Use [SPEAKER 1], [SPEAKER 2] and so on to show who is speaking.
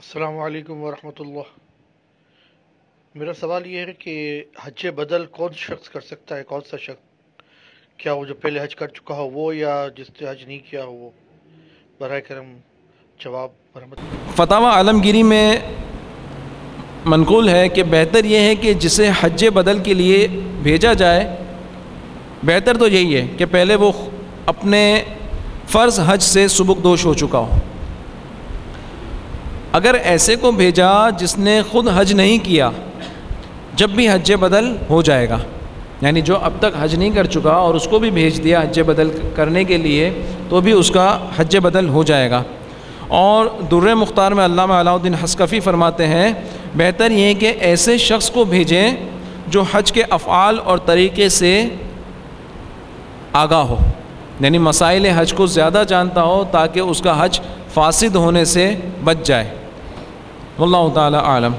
[SPEAKER 1] السلام علیکم ورحمۃ اللہ۔ میرا سوال یہ ہے کہ حج بدل کون شخص کر سکتا ہے؟ کون سا شخص؟ کیا وہ جو پہلے حج کر چکا ہو وہ یا جس نے حج نہیں کیا ہو وہ؟ برائے کرم جواب برحمت
[SPEAKER 2] فتح عالمگیری میں منقول ہے کہ بہتر یہ ہے کہ جسے حج بدل کے لیے بھیجا جائے۔ بہتر تو یہی ہے کہ پہلے وہ اپنے فرض حج سے سبک دوش ہو چکا ہو۔ اگر ایسے کو بھیجا جس نے خود حج نہیں کیا، جب بھی حج بدل ہو جائے گا۔ یعنی جو اب تک حج نہیں کر چکا اور اس کو بھی بھیج دیا حج بدل کرنے کے لیے، تو بھی اس کا حج بدل ہو جائے گا۔ اور در مختار میں علامہ علاء الدین حسکفی فرماتے ہیں، بہتر یہ کہ ایسے شخص کو بھیجیں جو حج کے افعال اور طریقے سے آگاہ ہو۔ یعنی مسائل حج کو زیادہ جانتا ہو تاکہ اس کا حج فاسد ہونے سے بچ جائے۔ واللہ تعالی عالم